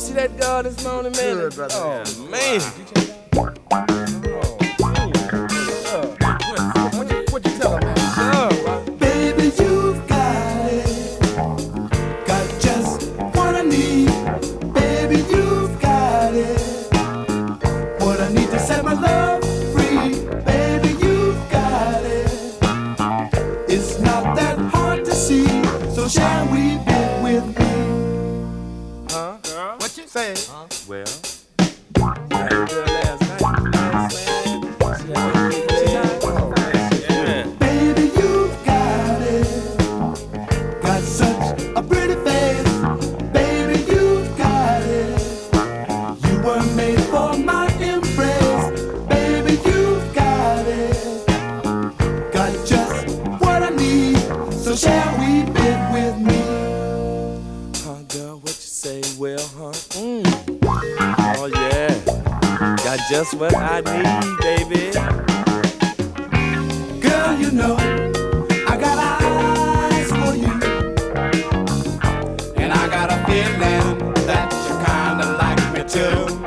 see that God this morning, man? Good, brother. Oh, Yeah. man. What you, what you tell him, man? Oh, Baby, you've got it. Got just what I need. Baby, you've got it. What I need to set my love free. Baby, you've got it. It's not Girl? What you say? Well, I had a good last night. Last man. She had a good last Yeah. Baby, you've got it. Got such a pretty face. Baby, you've got it. You were made for my embrace. Baby, you've got it. Got just what I need. So shall we bid Mm. Oh yeah, got just what I need, baby. Girl, you know I got eyes for you, and I got a feeling that you kinda like me too.